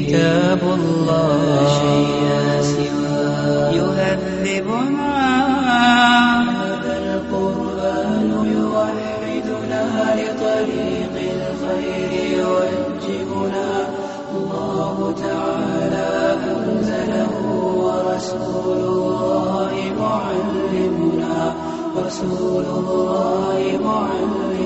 كتاب الله. لا شيء سواه يهذبنا هذا القرآن يوحدنا لطريق الخير يوجهنا. الله تعالى أنزله ورسول الله معلمنا. ورسول الله معلمنا.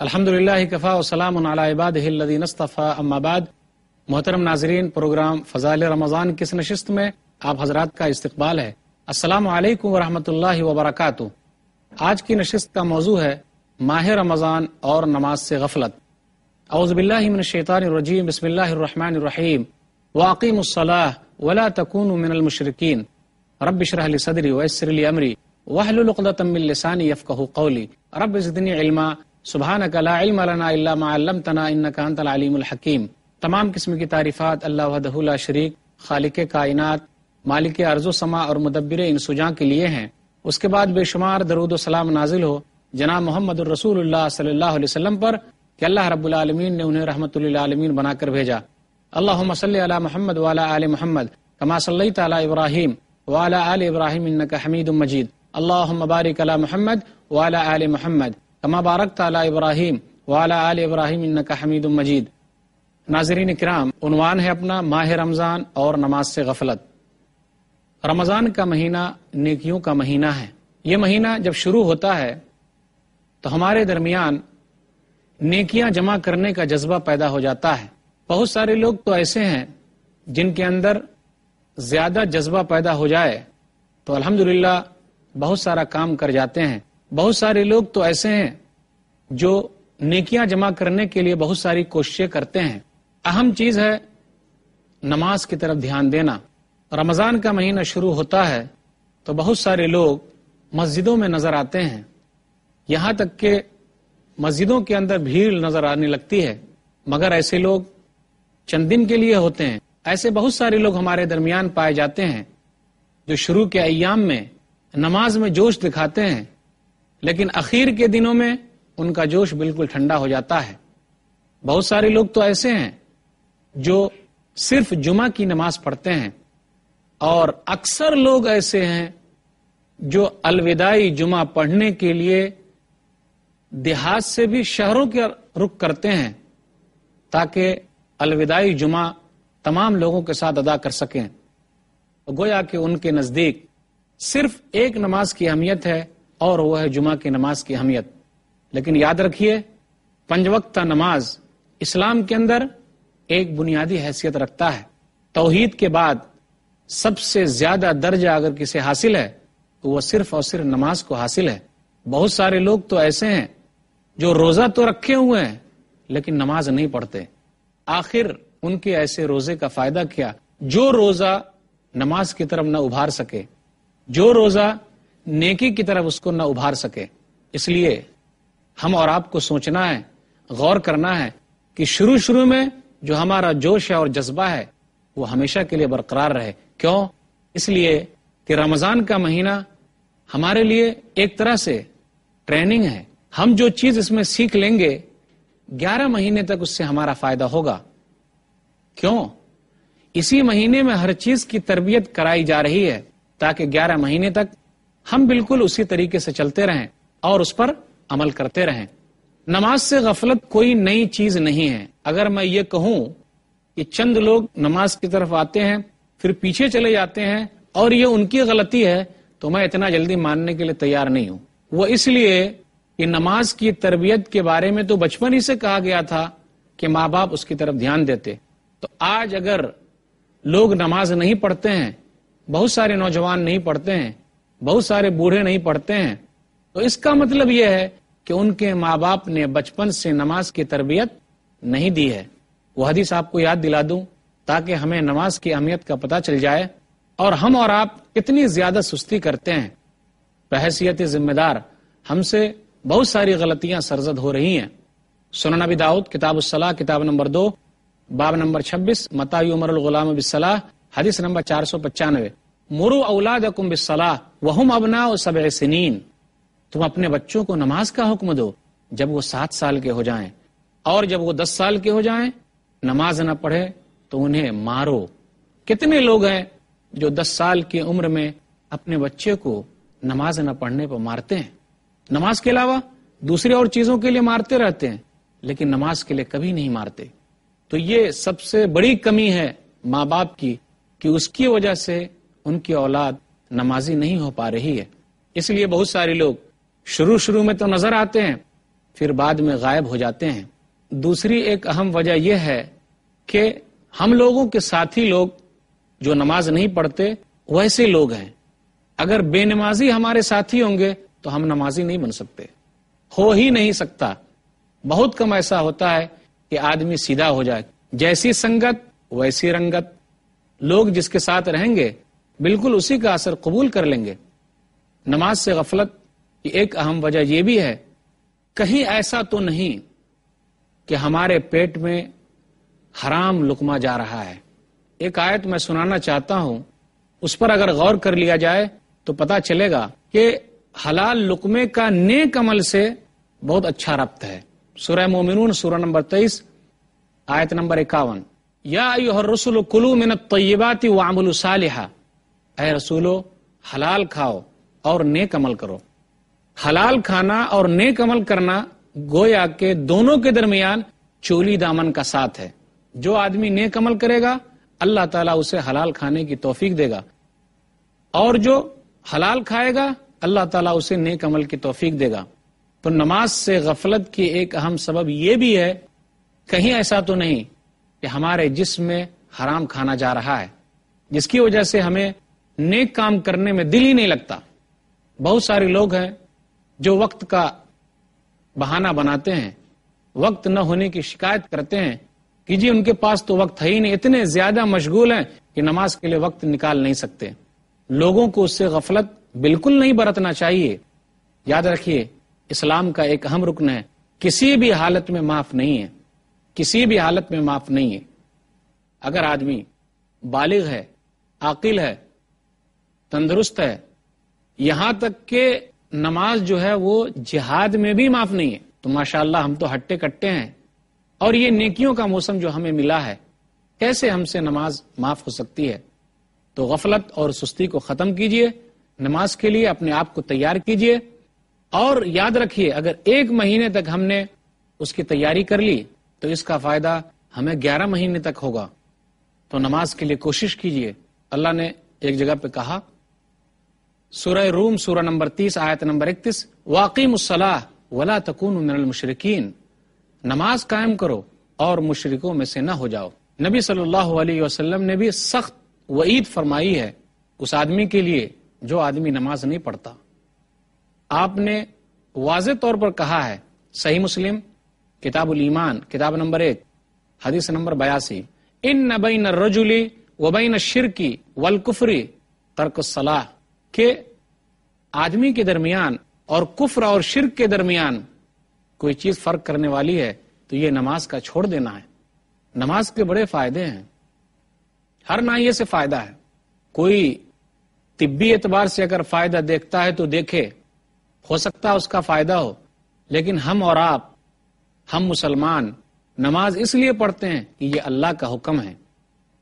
الحمد للہ کفا وسلام عباد الدین اما بعد، محترم ناظرین، پروگرام فضائل رمضان کس نشست میں آپ حضرات کا استقبال ہے. السلام علیکم ورحمۃ اللہ وبرکاتہ. آج کی نشست کا موضوع ہے ماہ رمضان اور نماز سے غفلت. اعوذ باللہ من الشیطان الرجیم، بسم اللہ الرحمن الرحیم. واقیم الصلاح ولا تکون من المشرکین. رب اشرح لی صدری ویسر لی امری. وحلل عقدۃ من لسانی یفقهوا قولی. رب زدنی علما. سبحانک لا علم لنا الا ما علمتنا انک انت العلیم الحکیم۔ تمام قسم کی تعریفات اللہ وحدہ لا شریک، خالق کائنات، مالک ارض و سما اور مدبر ان سجاں کے لیے ہیں۔ اس کے بعد بے شمار درود و سلام نازل ہو۔ جناب محمد الرسول اللہ صلی اللہ علیہ وسلم پر کہ اللہ رب العالمین نے انہیں رحمۃ اللہ بنا کر بھیجا۔ اللہ صلی علی محمد والا آل محمد کما صلی تعالی ابراہیم والا آل ابراہیم انک حمید مجید۔ اللہ بارک علی محمد والا آل محمد۔ کما بارک تعالی ابراہیم والا آل ابراہیم انک حمید مجید ناظرین کرام، عنوان ہے اپنا ماہ رمضان اور نماز سے غفلت. رمضان کا مہینہ نیکیوں کا مہینہ ہے. یہ مہینہ جب شروع ہوتا ہے، تو ہمارے درمیان نیکیاں جمع کرنے کا جذبہ پیدا ہو جاتا ہے. بہت سارے لوگ تو ایسے ہیں جن کے اندر زیادہ جذبہ پیدا ہو جائے، تو الحمد بہت سارا کام کر جاتے ہیں. بہت سارے لوگ تو ایسے ہیں جو نیکیاں جمع کرنے کے لیے بہت ساری کوششیں کرتے ہیں۔ اہم چیز ہے نماز کی طرف دھیان دینا۔ رمضان کا مہینہ شروع ہوتا ہے تو بہت سارے لوگ مسجدوں میں نظر آتے ہیں۔ یہاں تک کہ مسجدوں کے اندر بھیڑ نظر آنے لگتی ہے۔ مگر ایسے لوگ چند دن کے لیے ہوتے ہیں۔ ایسے بہت سارے لوگ ہمارے درمیان پائے جاتے ہیں جو شروع کے ایام میں نماز میں جوش دکھاتے ہیں۔ لیکن اخیر کے دنوں میں ان کا جوش بالکل ٹھنڈا ہو جاتا ہے۔ بہت سارے لوگ تو ایسے ہیں جو صرف جمعہ کی نماز پڑھتے ہیں اور اکثر لوگ ایسے ہیں جو الوداعی جمعہ پڑھنے کے لیے دیہات سے بھی شہروں کے رخ کرتے ہیں تاکہ الوداعی جمعہ تمام لوگوں کے ساتھ ادا کر سکیں۔ گویا کہ ان کے نزدیک صرف ایک نماز کی اہمیت ہے اور وہ ہے جمعہ کی نماز کی اہمیت۔ لیکن یاد رکھیے، پنج وقت نماز اسلام کے اندر ایک بنیادی حیثیت رکھتا ہے۔ توحید کے بعد سب سے زیادہ درجہ اگر کسی حاصل ہے، تو وہ صرف اور صرف نماز کو حاصل ہے۔ بہت سارے لوگ تو ایسے ہیں جو روزہ تو رکھے ہوئے ہیں، لیکن نماز نہیں پڑھتے۔ آخر ان کے ایسے روزے کا فائدہ کیا؟ جو روزہ نماز کی طرف نہ ابھار سکے، جو روزہ نیکی کی طرف اس کو نہ ابھار سکے۔ اس لیے ہم اور آپ کو سوچنا ہے، غور کرنا ہے کہ شروع شروع میں جو ہمارا جوش ہے اور جذبہ ہے، وہ ہمیشہ کے لیے برقرار رہے۔ کیوں؟ اس لیے کہ رمضان کا مہینہ ہمارے لیے ایک طرح سے ٹریننگ ہے۔ ہم جو چیز اس میں سیکھ لیں گے، گیارہ مہینے تک اس سے ہمارا فائدہ ہوگا۔ کیوں؟ اسی مہینے میں ہر چیز کی تربیت کرائی جا رہی ہے تاکہ گیارہ مہینے تک ہم بالکل اسی طریقے سے چلتے رہیں اور اس پر عمل کرتے رہیں۔ نماز سے غفلت کوئی نئی چیز نہیں ہے۔ اگر میں یہ کہوں کہ چند لوگ نماز کی طرف آتے ہیں، پھر پیچھے چلے جاتے ہیں اور یہ ان کی غلطی ہے، تو میں اتنا جلدی ماننے کے لیے تیار نہیں ہوں۔ وہ اس لیے کہ نماز کی تربیت کے بارے میں تو بچپن ہی سے کہا گیا تھا کہ ماں باپ اس کی طرف دھیان دیتے۔ تو آج اگر لوگ نماز نہیں پڑھتے ہیں، بہت سارے نوجوان نہیں پڑھتے ہیں بہت سارے بوڑھے نہیں پڑھتے ہیں۔ تو اس کا مطلب یہ ہے کہ ان کے ماں باپ نے بچپن سے نماز کی تربیت نہیں دی ہے۔ وہ حدیث آپ کو یاد دلا دوں تاکہ ہمیں نماز کی اہمیت کا پتہ چل جائے اور ہم اور آپ کتنی زیادہ سستی کرتے ہیں۔ بحثیت ذمہ دار ہم سے بہت ساری غلطیاں سرزد ہو رہی ہیں۔ سنن نبی داؤد، کتاب الصلاح، کتاب نمبر دو، باب نمبر چھبیس متا عمر الغلام بصلاح حدیث نمبر چار سو پچانوے۔ مرو اولاد اکم بصلاح وہم ابنا سب سنین۔ تم اپنے بچوں کو نماز کا حکم دو جب وہ سات سال کے ہو جائیں۔ اور جب وہ دس سال کے ہو جائیں، نماز نہ پڑھے تو انہیں مارو۔ کتنے لوگ ہیں جو دس سال کی عمر میں اپنے بچے کو نماز نہ پڑھنے پر مارتے ہیں؟ نماز کے علاوہ دوسری اور چیزوں کے لیے مارتے رہتے ہیں، لیکن نماز کے لیے کبھی نہیں مارتے۔ تو یہ سب سے بڑی کمی ہے ماں باپ کی کہ اس کی وجہ سے ان کی اولاد نمازی نہیں ہو پا رہی ہے۔ اس لیے بہت سارے لوگ شروع شروع میں تو نظر آتے ہیں، پھر بعد میں غائب ہو جاتے ہیں۔ دوسری ایک اہم وجہ یہ ہے کہ ہم لوگوں کے ساتھی لوگ جو نماز نہیں پڑھتے، ویسے لوگ ہیں۔ اگر بے نمازی ہمارے ساتھی ہوں گے تو ہم نمازی نہیں بن سکتے۔ ہو ہی نہیں سکتا۔ بہت کم ایسا ہوتا ہے کہ آدمی سیدھا ہو جائے۔ جیسی سنگت، ویسی رنگت۔ لوگ جس کے ساتھ رہیں گے بالکل اسی کا اثر قبول کر لیں گے۔ نماز سے غفلت کی ایک اہم وجہ یہ بھی ہے، کہیں ایسا تو نہیں کہ ہمارے پیٹ میں حرام لکما جا رہا ہے۔ ایک آیت میں سنانا چاہتا ہوں۔ اس پر اگر غور کر لیا جائے تو پتا چلے گا کہ حلال لکمے کا نیک عمل سے بہت اچھا ربط ہے۔ سورہ مومنون، سورہ نمبر تیئیس، آیت نمبر اکاون۔ یا رسول کلو من طیباتی وعمل صالحہ اے رسولو، حلال کھاؤ اور نیک عمل کرو۔ حلال کھانا اور نیک عمل کرنا گویا کے دونوں کے درمیان چولی دامن کا ساتھ ہے۔ جو آدمی نیک عمل کرے گا، اللہ تعالیٰ اسے حلال کھانے کی توفیق دے گا۔ اور جو حلال کھائے گا، اللہ تعالیٰ اسے نیک عمل کی توفیق دے گا۔ تو نماز سے غفلت کی ایک اہم سبب یہ بھی ہے، کہیں ایسا تو نہیں کہ ہمارے جسم میں حرام کھانا جا رہا ہے، جس کی وجہ سے ہمیں نیک کام کرنے میں دل ہی نہیں لگتا۔ بہت سارے لوگ ہیں جو وقت کا بہانہ بناتے ہیں، وقت نہ ہونے کی شکایت کرتے ہیں کہ جی ان کے پاس تو وقت ہے ہی نہیں، اتنے زیادہ مشغول ہیں کہ نماز کے لیے وقت نکال نہیں سکتے۔ لوگوں کو اس سے غفلت بالکل نہیں برتنا چاہیے۔ یاد رکھیے، اسلام کا ایک اہم رکن ہے۔ کسی بھی حالت میں معاف نہیں ہے۔ کسی بھی حالت میں معاف نہیں ہے۔ اگر آدمی بالغ ہے، عاقل ہے تندرست ہے۔ یہاں تک کہ نماز جو ہے وہ جہاد میں بھی معاف نہیں ہے۔ تو ماشاء اللہ ہم تو ہٹے کٹے ہیں۔ اور یہ نیکیوں کا موسم جو ہمیں ملا ہے، کیسے ہم سے نماز معاف ہو سکتی ہے؟ تو غفلت اور سستی کو ختم کیجیے۔ نماز کے لیے اپنے آپ کو تیار کیجیے۔ اور یاد رکھیے، اگر ایک مہینے تک ہم نے اس کی تیاری کر لی، تو اس کا فائدہ ہمیں گیارہ مہینے تک ہوگا۔ تو نماز کے لیے کوشش کیجیے۔ اللہ نے ایک جگہ پہ کہا سورہ روم، سورہ نمبر تیس، آیت نمبر اکتیس واقعی مسلح ولا تکون من المشرقین نماز قائم کرو اور مشرقوں میں سے نہ ہو جاؤ۔ نبی صلی اللہ علیہ وسلم نے بھی سخت وعید فرمائی ہے اس آدمی کے لیے جو آدمی نماز نہیں پڑھتا۔ آپ نے واضح طور پر کہا ہے، صحیح مسلم، کتاب الایمان، کتاب نمبر ایک، حدیث نمبر بیاسی۔ ان نبین رجولی وبین شرکی والکفری ترک الصلاح کہ آدمی کے درمیان اور کفر اور شرک کے درمیان کوئی چیز فرق کرنے والی ہے تو یہ نماز کا چھوڑ دینا ہے۔ نماز کے بڑے فائدے ہیں۔ ہر نائیے سے فائدہ ہے۔ کوئی طبی اعتبار سے اگر فائدہ دیکھتا ہے تو دیکھے۔ ہو سکتا ہے اس کا فائدہ ہو، لیکن ہم اور آپ، ہم مسلمان، نماز اس لیے پڑھتے ہیں کہ یہ اللہ کا حکم ہے۔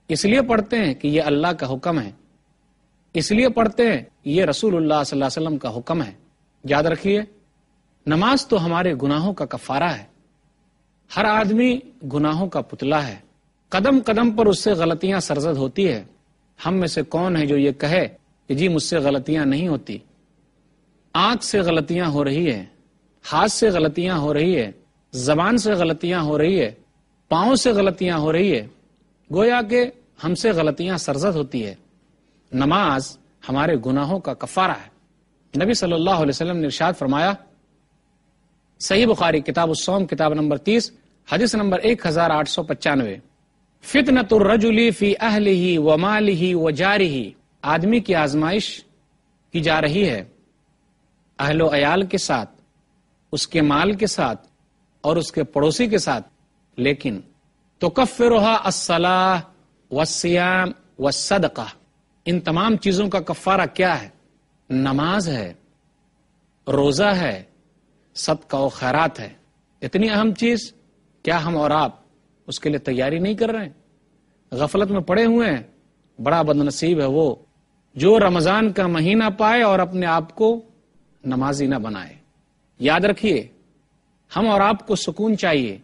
اس لیے پڑھتے ہیں کہ یہ اللہ کا حکم ہے۔ اس لیے پڑھتے ہیں، یہ رسول اللہ صلی اللہ علیہ وسلم کا حکم ہے۔ یاد رکھیے، نماز تو ہمارے گناہوں کا کفارہ ہے۔ ہر آدمی گناہوں کا پتلا ہے۔ قدم قدم پر اس سے غلطیاں سرزد ہوتی ہے۔ ہم میں سے کون ہے جو یہ کہے کہ جی مجھ سے غلطیاں نہیں ہوتی۔ آنکھ سے غلطیاں ہو رہی ہے ہاتھ سے غلطیاں ہو رہی ہے زبان سے غلطیاں ہو رہی ہے پاؤں سے غلطیاں ہو رہی ہے گویا کہ ہم سے غلطیاں سرزد ہوتی ہے نماز ہمارے گناہوں کا کفارہ ہے۔ نبی صلی اللہ علیہ وسلم نے ارشاد فرمایا، صحیح بخاری، کتاب السوم کتاب نمبر تیس، حدیث نمبر ایک ہزار آٹھ سو پچانوے۔ فتنت الرجلی فی اہل ہی و مال ہی و جاری ہی آدمی کی آزمائش کی جا رہی ہے اہل و عیال کے ساتھ، اس کے مال کے ساتھ اور اس کے پڑوسی کے ساتھ۔ لیکن تو کف روحا اسلح و سیام و صدقہ ان تمام چیزوں کا کفارہ کیا ہے؟ نماز ہے، روزہ ہے صدقہ و خیرات ہے۔ اتنی اہم چیز، کیا ہم اور آپ اس کے لیے تیاری نہیں کر رہے ہیں؟ غفلت میں پڑے ہوئے ہیں، بڑا بد نصیب ہے وہ۔ جو رمضان کا مہینہ پائے اور اپنے آپ کو نمازی نہ بنائے۔ یاد رکھیے، ہم اور آپ کو سکون چاہیے۔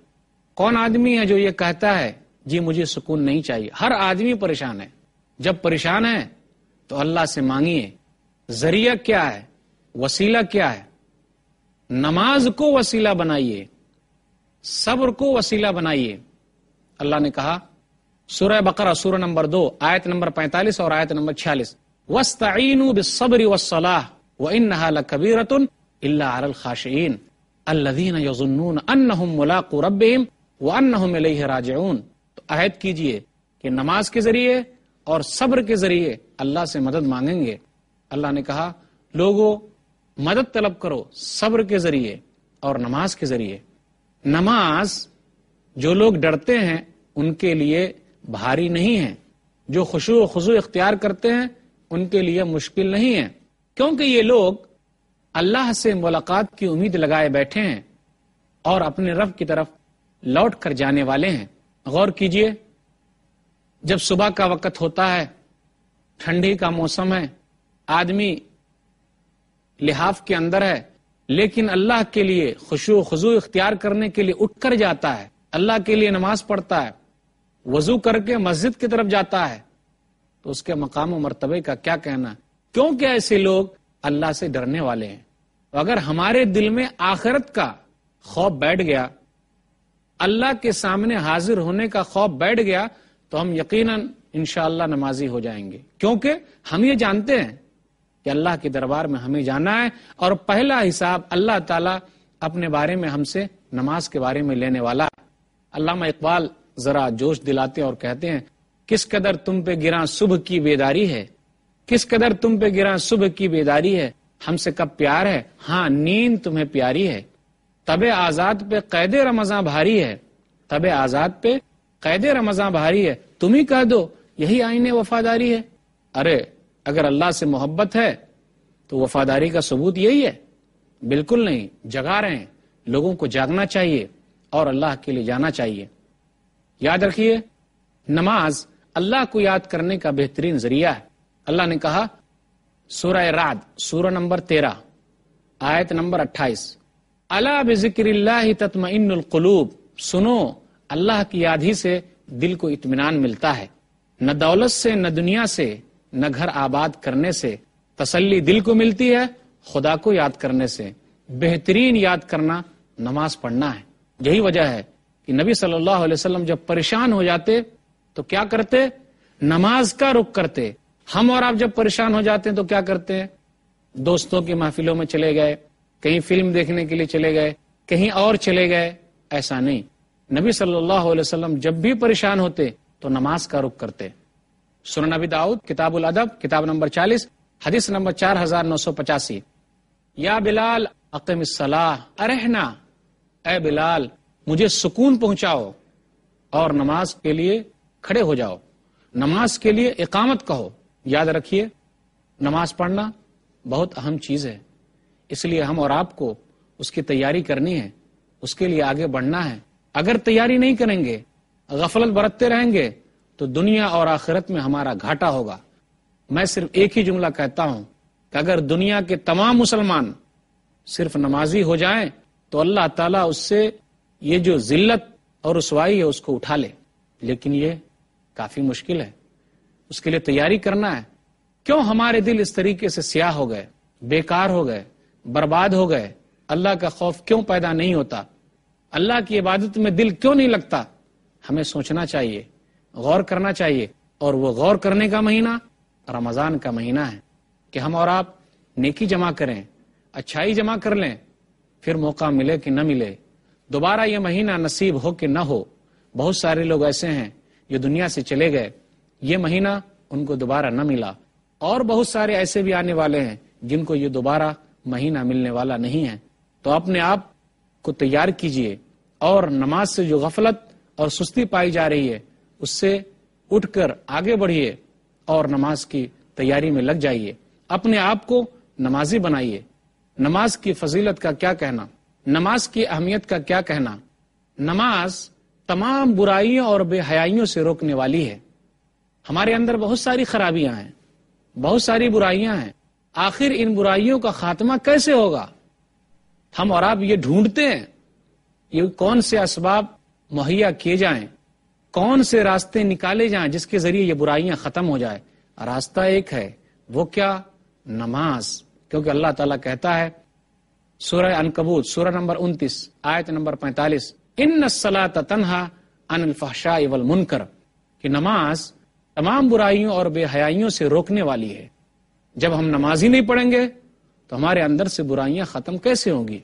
کون آدمی ہے جو یہ کہتا ہے جی مجھے سکون نہیں چاہیے ہر آدمی پریشان ہے۔ جب پریشان ہے تو اللہ سے مانگیے۔ ذریعہ کیا ہے؟ وسیلہ کیا ہے؟ نماز کو وسیلہ بنائیے۔ صبر کو وسیلہ بنائیے۔ اللہ نے کہا، سورہ بقرہ، سورہ نمبر دو، آیت نمبر پینتالیس اور آیت نمبر چھیالیس۔ وسطین صبری وسلح و ان کبیرت اللہ الخاشعین الذین یظنون انہم ملاق ربہم و انہم راجعون۔ تو عہد کیجیے کہ نماز کے ذریعے اور صبر کے ذریعے اللہ سے مدد مانگیں گے۔ اللہ نے کہا لوگوں مدد طلب کرو صبر کے ذریعے اور نماز کے ذریعے۔ نماز جو لوگ ڈرتے ہیں، ان کے لیے بھاری نہیں ہے۔ جو خوشو و خزو اختیار کرتے ہیں، ان کے لیے مشکل نہیں ہے۔ کیونکہ یہ لوگ اللہ سے ملاقات کی امید لگائے بیٹھے ہیں اور اپنے رب کی طرف لوٹ کر جانے والے ہیں۔ غور کیجیے۔ جب صبح کا وقت ہوتا ہے، ٹھنڈی کا موسم ہے، آدمی لحاف کے اندر ہے، لیکن اللہ کے لیے خوشو خزو اختیار کرنے کے لیے اٹھ کر جاتا ہے، اللہ کے لیے نماز پڑھتا ہے، وضو کر کے مسجد کی طرف جاتا ہے، تو اس کے مقام و مرتبے کا کیا کہنا؟ کیونکہ ایسے لوگ اللہ سے ڈرنے والے ہیں۔ اگر ہمارے دل میں آخرت کا خوف بیٹھ گیا، اللہ کے سامنے حاضر ہونے کا خوف بیٹھ گیا تو ہم یقیناً انشاءاللہ اللہ نمازی ہو جائیں گے۔ کیونکہ ہم یہ جانتے ہیں کہ اللہ کے دربار میں ہمیں جانا ہے اور پہلا حساب اللہ تعالیٰ اپنے بارے میں ہم سے نماز کے بارے میں لینے والا۔ ہے علامہ اقبال ذرا جوش دلاتے اور کہتے ہیں، کس قدر تم پہ گرا صبح کی بیداری ہے؟ کس قدر تم پہ گرا صبح کی بیداری ہے؟ ہم سے کب پیار ہے؟ ہاں نیند تمہیں پیاری ہے۔ طب آزاد پہ قید رمضان بھاری ہے۔ طب آزاد پہ قید رمضان بھاری ہے۔ تم ہی کہہ دو، یہی آئین وفاداری ہے۔ ارے، اگر اللہ سے محبت ہے، تو وفاداری کا ثبوت یہی ہے۔ بالکل نہیں جگا رہے ہیں لوگوں کو جاگنا چاہیے اور اللہ کے لیے جانا چاہیے۔ یاد رکھیے، نماز اللہ کو یاد کرنے کا بہترین ذریعہ ہے۔ اللہ نے کہا، سورہ راد سورہ نمبر تیرہ، آیت نمبر اٹھائیس۔ اللہ بذکر اللہ تطمئن القلوب۔ سنو اللہ کی یاد ہی سے دل کو اطمینان ملتا ہے۔ نہ دولت سے، نہ دنیا سے، نہ گھر آباد کرنے سے تسلی دل کو ملتی ہے، خدا کو یاد کرنے سے۔ بہترین یاد کرنا، نماز پڑھنا ہے۔ یہی وجہ ہے کہ نبی صلی اللہ علیہ وسلم جب پریشان ہو جاتے، تو کیا کرتے؟ نماز کا رخ کرتے۔ ہم اور آپ جب پریشان ہو جاتے ہیں، تو کیا کرتے؟ ہیں دوستوں کی محفلوں میں چلے گئے، کہیں فلم دیکھنے کے لیے چلے گئے، کہیں اور چلے گئے۔ ایسا نہیں۔ نبی صلی اللہ علیہ وسلم جب بھی پریشان ہوتے تو نماز کا رخ کرتے۔ سورہ نبی داؤد، کتاب الادب، کتاب نمبر چالیس، حدیث نمبر چار ہزار نو سو پچاسی۔ یا بلال عقم الصلاح، ارحنا۔ اے بلال، مجھے سکون پہنچاؤ اور نماز کے لیے کھڑے ہو جاؤ۔ نماز کے لیے اقامت کہو۔ یاد رکھیے، نماز پڑھنا بہت اہم چیز ہے۔ اس لیے ہم اور آپ کو اس کی تیاری کرنی ہے۔ اس کے لیے آگے بڑھنا ہے۔ اگر تیاری نہیں کریں گے، غفلت برتتے رہیں گے، تو دنیا اور آخرت میں ہمارا گھاٹا ہوگا۔ میں صرف ایک ہی جملہ کہتا ہوں کہ اگر دنیا کے تمام مسلمان صرف نمازی ہو جائیں، تو اللہ تعالیٰ اس سے یہ جو ذلت اور رسوائی ہے اس کو اٹھا لے۔ لیکن یہ کافی مشکل ہے۔ اس کے لیے تیاری کرنا ہے۔ کیوں ہمارے دل اس طریقے سے سیاہ ہو گئے، بیکار ہو گئے، برباد ہو گئے؟ اللہ کا خوف کیوں پیدا نہیں ہوتا؟ اللہ کی عبادت میں دل کیوں نہیں لگتا؟ ہمیں سوچنا چاہیے، غور کرنا چاہیے، اور وہ غور کرنے کا مہینہ رمضان کا مہینہ ہے کہ ہم اور آپ نیکی جمع کریں، اچھائی جمع کر لیں، پھر موقع ملے کہ نہ ملے۔ دوبارہ یہ مہینہ نصیب ہو کہ نہ ہو۔ بہت سارے لوگ ایسے ہیں جو دنیا سے چلے گئے، یہ مہینہ ان کو دوبارہ نہ ملا۔ اور بہت سارے ایسے بھی آنے والے ہیں جن کو یہ دوبارہ مہینہ ملنے والا نہیں ہے۔ تو اپنے آپ کو تیار کیجیے۔ اور نماز سے جو غفلت اور سستی پائی جا رہی ہے، اس سے اٹھ کر آگے بڑھیے اور نماز کی تیاری میں لگ جائیے۔ اپنے آپ کو نمازی بنائیے۔ نماز کی فضیلت کا کیا کہنا؟ نماز کی اہمیت کا کیا کہنا؟ نماز تمام برائیوں اور بے حیائیوں سے روکنے والی ہے۔ ہمارے اندر بہت ساری خرابیاں ہیں، بہت ساری برائیاں ہیں۔ آخر ان برائیوں کا خاتمہ کیسے ہوگا؟ ہم اور آپ یہ ڈھونڈتے ہیں۔ یہ کون سے اسباب مہیا کیے جائیں؟ کون سے راستے نکالے جائیں جس کے ذریعے یہ برائیاں ختم ہو جائے راستہ ایک ہے، وہ کیا؟ نماز۔ کیونکہ اللہ تعالیٰ کہتا ہے، سورہ انکبوت سورہ نمبر انتیس، آیت نمبر پینتالیس، ان سلا تنہا ان الفحشاء والمنکر کہ نماز تمام برائیوں اور بے حیائیوں سے روکنے والی ہے۔ جب ہم نماز ہی نہیں پڑھیں گے، تو ہمارے اندر سے برائیاں ختم کیسے ہوں گی؟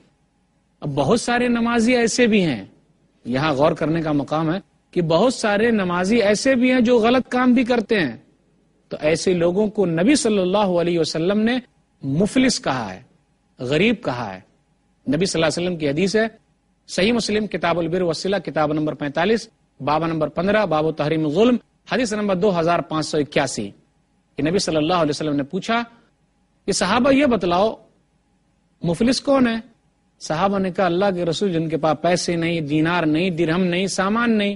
اب بہت سارے نمازی ایسے بھی ہیں، یہاں غور کرنے کا مقام ہے کہ بہت سارے نمازی ایسے بھی ہیں جو غلط کام بھی کرتے ہیں۔ تو ایسے لوگوں کو نبی صلی اللہ علیہ وسلم نے مفلس کہا ہے، غریب کہا ہے۔ نبی صلی اللہ علیہ وسلم کی حدیث ہے، صحیح مسلم، کتاب البر وسیلہ کتاب نمبر پینتالیس بابا نمبر پندرہ، باب و تحریم ظلم حدیث نمبر دو ہزار پانچ سو اکیاسی۔ کہ نبی صلی اللہ علیہ وسلم نے پوچھا کہ صحابہ یہ بتلاؤ، مفلس کون ہے؟ صحابہ نے کہا، اللہ کے رسول جن کے پاس پیسے نہیں، دینار نہیں، درہم نہیں، سامان نہیں،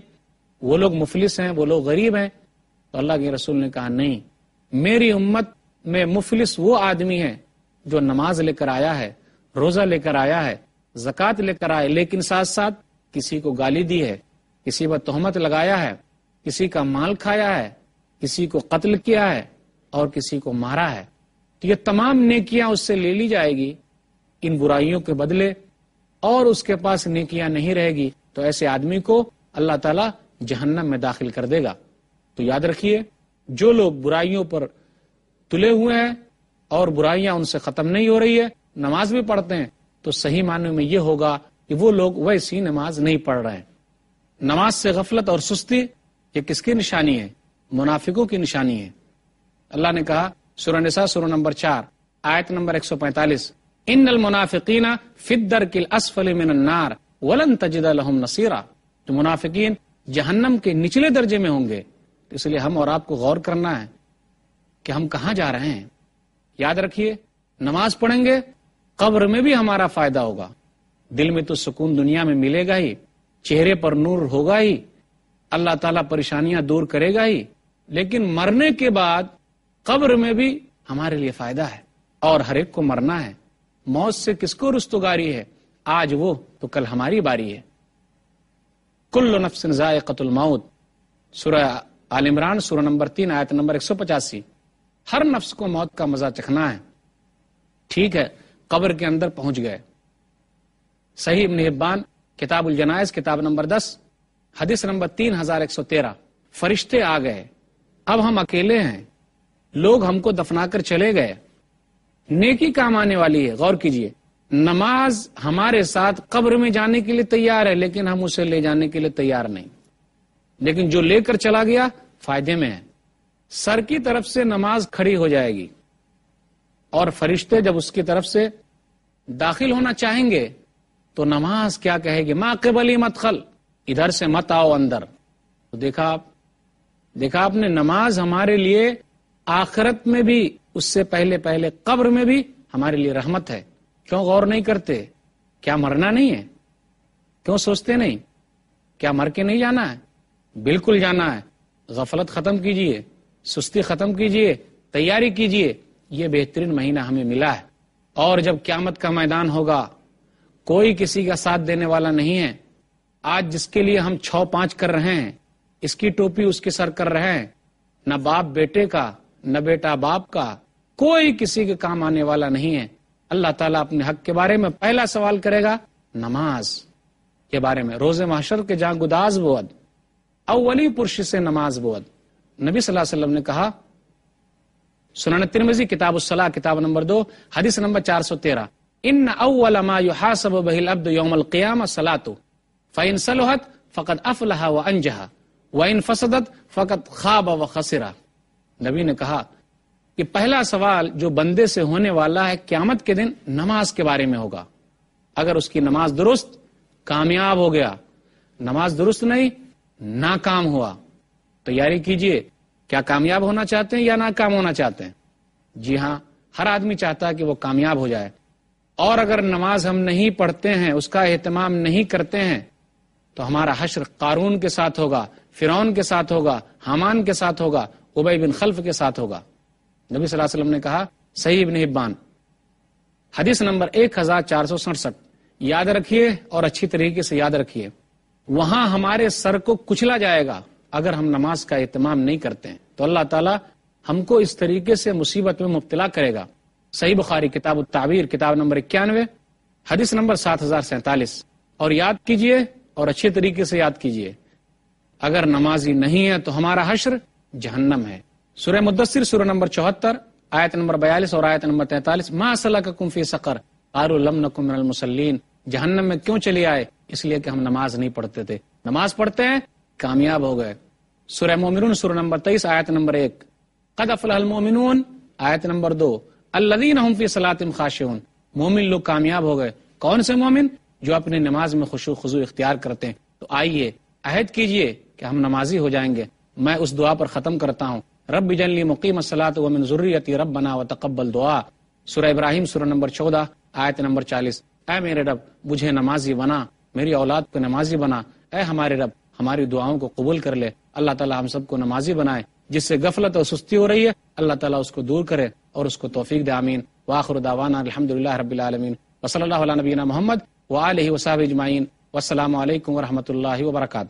وہ لوگ مفلس ہیں، وہ لوگ غریب ہیں۔ تو اللہ کے رسول نے کہا، نہیں، میری امت میں مفلس وہ آدمی ہے جو نماز لے کر آیا ہے، روزہ لے کر آیا ہے زکات لے کر آئے لیکن ساتھ ساتھ کسی کو گالی دی ہے، کسی پر تہمت لگایا ہے، کسی کا مال کھایا ہے، کسی کو قتل کیا ہے اور کسی کو مارا ہے۔ تو یہ تمام نیکیاں اس سے لے لی جائے گی۔ ان برائیوں کے بدلے اور اس کے پاس نیکیاں نہیں رہے گی، تو ایسے آدمی کو اللہ تعالیٰ جہنم میں داخل کر دے گا۔ تو یاد رکھیے، جو لوگ برائیوں پر تلے ہوئے ہیں اور برائیاں ان سے ختم نہیں ہو رہی ہے، نماز بھی پڑھتے ہیں، تو صحیح معنی میں یہ ہوگا کہ وہ لوگ ویسی نماز نہیں پڑھ رہے ہیں۔ نماز سے غفلت اور سستی یہ کس کی نشانی ہے؟ منافقوں کی نشانی ہے۔ اللہ نے کہا، سورہ نساء، سورہ نمبر چار، آیت نمبر ایک سو پینتالیس ان المنافقین فدر کل اسفل من النار ولن تجد لهم نصیرا تو منافقین جہنم کے نچلے درجے میں ہوں گے۔ اس لیے ہم اور آپ کو غور کرنا ہے کہ ہم کہاں جا رہے ہیں۔ یاد رکھیے، نماز پڑھیں گے، قبر میں بھی ہمارا فائدہ ہوگا۔ دل میں تو سکون دنیا میں ملے گا ہی، چہرے پر نور ہوگا ہی۔ اللہ تعالیٰ پریشانیاں دور کرے گا ہی۔ لیکن مرنے کے بعد قبر میں بھی ہمارے لیے فائدہ ہے اور ہر ایک کو مرنا ہے۔ موت سے کس کو رستگاری ہے؟ آج وہ تو کل ہماری باری ہے۔ کل نفس ذائقت الموت۔ سورہ عال عمران، سورہ نمبر تین، آیت نمبر ایک سو پچاسی۔ ہر نفس کو موت کا مزہ چکھنا ہے۔ ٹھیک ہے، قبر کے اندر پہنچ گئے۔ صحیح ابن حبان، کتاب الجنائز، کتاب نمبر دس، حدیث نمبر تین، ہزار ایک سو تیرہ۔ فرشتے آ گئے۔ اب ہم اکیلے ہیں۔ لوگ ہم کو دفنا کر چلے گئے۔ نیکی کام آنے والی ہے، غور کیجیے۔ نماز ہمارے ساتھ قبر میں جانے کے لیے تیار ہے، لیکن ہم اسے لے جانے کے لیے تیار نہیں۔ لیکن جو لے کر چلا گیا، فائدے میں ہے۔ سر کی طرف سے نماز کھڑی ہو جائے گی۔ اور فرشتے جب اس کی طرف سے داخل ہونا چاہیں گے، تو نماز کیا کہے گی؟ ماں قبلی مت خل ادھر سے مت آؤ اندر۔ تو دیکھا آپ دیکھا آپ نے، نماز ہمارے لیے آخرت میں بھی اس سے پہلے پہلے قبر میں بھی ہمارے لیے رحمت ہے۔ کیوں غور نہیں کرتے؟ کیا مرنا نہیں ہے؟ کیوں سوچتے نہیں؟ کیا مر کے نہیں جانا ہے؟ بالکل جانا ہے۔ غفلت ختم کیجیے، سستی ختم کیجیے، تیاری کیجیے۔ یہ بہترین مہینہ ہمیں ملا ہے۔ اور جب قیامت کا میدان ہوگا، کوئی کسی کا ساتھ دینے والا نہیں ہے۔ آج جس کے لیے ہم چھو پانچ کر رہے ہیں، اس کی ٹوپی اس کے سر کر رہے ہیں۔ نہ باپ بیٹے کا، نہ بیٹا باپ کا۔ کوئی کسی کے کام آنے والا نہیں ہے۔ اللہ تعالیٰ اپنے حق کے بارے میں پہلا سوال کرے گا، نماز کے بارے میں۔ روز محشر کے جہاں گداز بود اولی پرش سے نماز بود نبی صلی اللہ علیہ وسلم نے کہا، سنن ترمزی کتاب الصلاح، کتاب نمبر دو، حدیث نمبر چار سو تیرہ۔ ان اول ما يحاسب به العبد يوم القيامه صلاته فان صلحت فقد افلح وانجح وان فسدت فقد خاب وخسر نبی نے کہا کہ پہلا سوال جو بندے سے ہونے والا ہے قیامت کے دن نماز کے بارے میں ہوگا۔ اگر اس کی نماز درست کامیاب ہو گیا، نماز درست نہیں، ناکام ہوا، تیاری کیجیے، کیا کامیاب ہونا چاہتے ہیں یا ناکام ہونا چاہتے ہیں؟ جی ہاں ہر آدمی چاہتا ہے کہ وہ کامیاب ہو جائے۔ اور اگر نماز ہم نہیں پڑھتے ہیں، اس کا اہتمام نہیں کرتے ہیں، تو ہمارا حشر قارون کے ساتھ ہوگا، فرعون کے ساتھ ہوگا، حامان کے ساتھ ہوگا ابئی بن خلف کے ساتھ ہوگا۔ نبی صلی اللہ علیہ وسلم نے کہا، صحیح ابن حبان، حدیث نمبر ایک ہزار چار سو سڑسٹھ، یاد رکھیے اور اچھی طریقے سے یاد رکھیے۔ وہاں ہمارے سر کو کچلا جائے گا۔ اگر ہم نماز کا اہتمام نہیں کرتے ہیں تو اللہ تعالیٰ ہم کو اس طریقے سے مصیبت میں مبتلا کرے گا۔ صحیح بخاری کتاب التعبیر کتاب نمبر اکیانوے، حدیث نمبر سات ہزار سینتالیس۔ اور یاد کیجیے اور اچھے طریقے سے یاد کیجیے۔ اگر نمازی نہیں ہے تو ہمارا حشر جہنم ہے۔ سورہ مدثر، سورہ نمبر چوہتر، آیت نمبر بیالیس اور آیت نمبر تینتالیس. ما صلاح کا کمفی سقر؟ آر لم نکم من المسلین جہنم میں کیوں چلی آئے؟ اس لیے کہ ہم نماز نہیں پڑھتے تھے۔ نماز پڑھتے ہیں، کامیاب ہو گئے۔ سورہ مومنون، سورہ نمبر تیئیس، آیت نمبر ایک۔ قد افلح المومنون آیت نمبر دو۔ الذین هم فی صلاتهم خاشعون۔ مومن لوگ کامیاب ہو گئے۔ کون سے مومن؟ جو اپنی نماز میں خوشو خضو اختیار کرتے ہیں۔ تو آئیے، عہد کیجیے کہ ہم نمازی ہو جائیں گے۔ میں اس دعا پر ختم کرتا ہوں۔ رب جنلی مقیم الصلاۃ ومن ذریتی ربنا وتقبل دعا. سورہ ابراہیم، سورہ نمبر چودہ، آیت نمبر چالیس. اے میرے رب، مجھے نمازی بنا، میری اولاد کو نمازی بنا۔ اے ہمارے رب، ہماری دعاؤں کو قبول کر لے۔ اللہ تعالی ہم سب کو نمازی بنائے، جس سے غفلت اور سستی ہو رہی ہے، اللہ تعالیٰ اس کو دور کرے اور اس کو توفیق دے امین واخر دعوانا الحمد للہ رب العالمین۔ وصلی اللہ علیہ نبینا محمد و علیہ وصحب اجمعین۔ والسلام علیکم ورحمۃ اللہ وبرکاتہ۔